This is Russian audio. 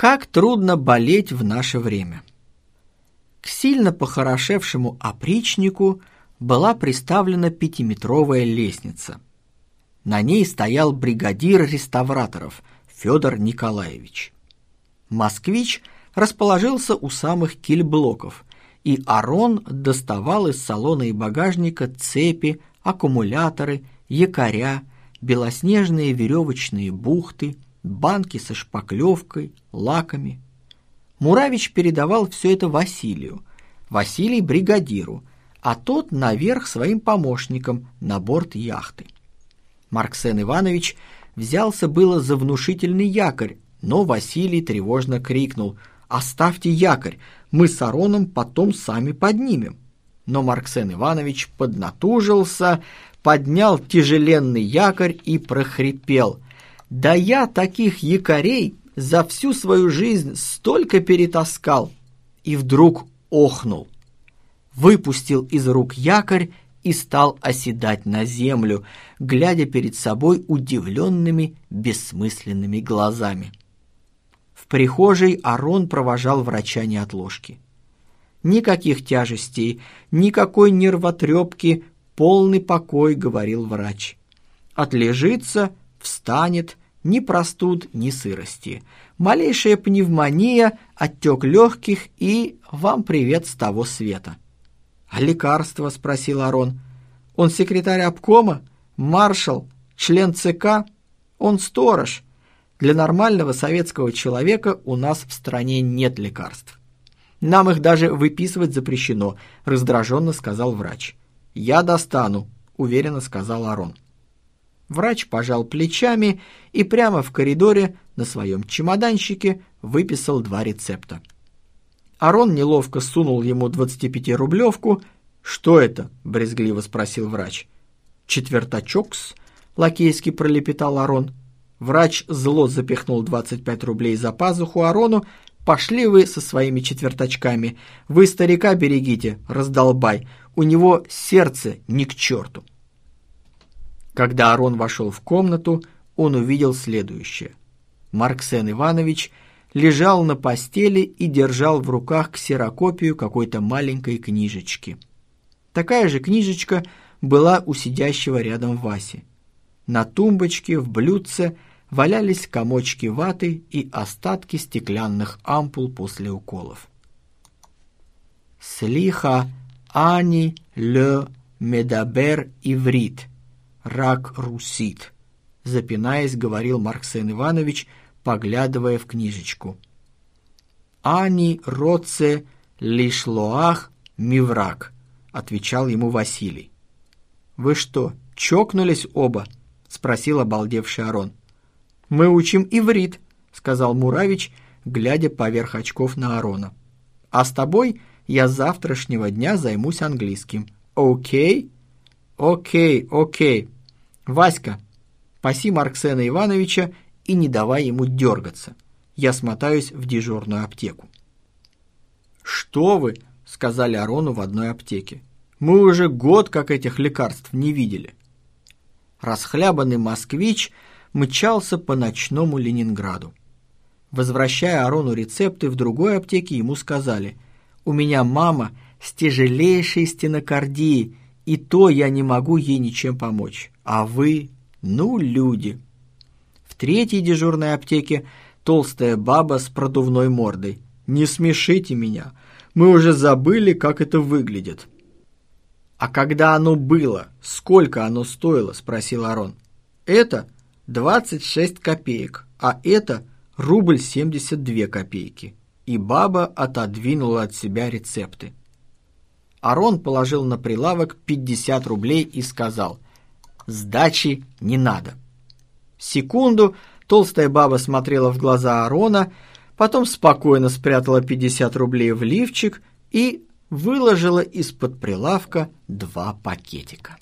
Как трудно болеть в наше время. К сильно похорошевшему опричнику была приставлена пятиметровая лестница. На ней стоял бригадир реставраторов Федор Николаевич. Москвич расположился у самых кильблоков, и Арон доставал из салона и багажника цепи, аккумуляторы, якоря, белоснежные веревочные бухты, банки со шпаклевкой, лаками. Муравич передавал все это Василию, Василий – бригадиру, а тот наверх своим помощникам на борт яхты. Марксен Иванович взялся было за внушительный якорь, но Василий тревожно крикнул «Оставьте якорь, мы с Ароном потом сами поднимем». Но Марксен Иванович поднатужился, поднял тяжеленный якорь и прохрипел. «Да я таких якорей за всю свою жизнь столько перетаскал!» И вдруг охнул. Выпустил из рук якорь и стал оседать на землю, глядя перед собой удивленными, бессмысленными глазами. В прихожей Арон провожал врача неотложки. Никаких тяжестей, никакой нервотрепки, полный покой, говорил врач. Отлежится, встанет, ни простуд, ни сырости. Малейшая пневмония, отек легких и вам привет с того света. «А лекарство?» – спросил Арон. «Он секретарь обкома? Маршал? Член ЦК? Он сторож. Для нормального советского человека у нас в стране нет лекарств. Нам их даже выписывать запрещено», – раздраженно сказал врач. «Я достану», — уверенно сказал Арон. Врач пожал плечами и прямо в коридоре на своем чемоданчике выписал два рецепта. Арон неловко сунул ему 25-рублевку. «Что это?» — брезгливо спросил врач. «Четвертачокс», — лакейски пролепетал Арон. Врач зло запихнул 25 рублей за пазуху Арону. «Пошли вы со своими четвертачками. Вы старика берегите, раздолбай у него сердце ни к черту. Когда Арон вошел в комнату, он увидел следующее. Марксен Иванович лежал на постели и держал в руках ксерокопию какой-то маленькой книжечки. Такая же книжечка была у сидящего рядом Васи. На тумбочке в блюдце валялись комочки ваты и остатки стеклянных ампул после уколов. «Слиха!» Ани ле медабер иврит, рак русит, запинаясь, говорил Марксен Иванович, поглядывая в книжечку. Ани роце лишлоах миврак, отвечал ему Василий. Вы что, чокнулись оба? спросил обалдевший Арон. Мы учим иврит, сказал Муравич, глядя поверх очков на Арона. А с тобой я с завтрашнего дня займусь английским. Окей? Окей, окей. Васька, паси Марксена Ивановича и не давай ему дергаться. Я смотаюсь в дежурную аптеку. «Что вы?» — сказали Арону в одной аптеке. «Мы уже год как этих лекарств не видели». Расхлябанный москвич мчался по ночному Ленинграду. Возвращая Арону рецепты в другой аптеке, ему сказали – у меня мама с тяжелейшей стенокардией, и то я не могу ей ничем помочь. А вы, ну, люди. В третьей дежурной аптеке толстая баба с продувной мордой. Не смешите меня, мы уже забыли, как это выглядит. «А когда оно было, сколько оно стоило?» – спросил Арон. «Это 26 копеек, а это рубль 72 копейки» и баба отодвинула от себя рецепты. Арон положил на прилавок 50 рублей и сказал «Сдачи не надо». Секунду толстая баба смотрела в глаза Арона, потом спокойно спрятала 50 рублей в лифчик и выложила из-под прилавка два пакетика.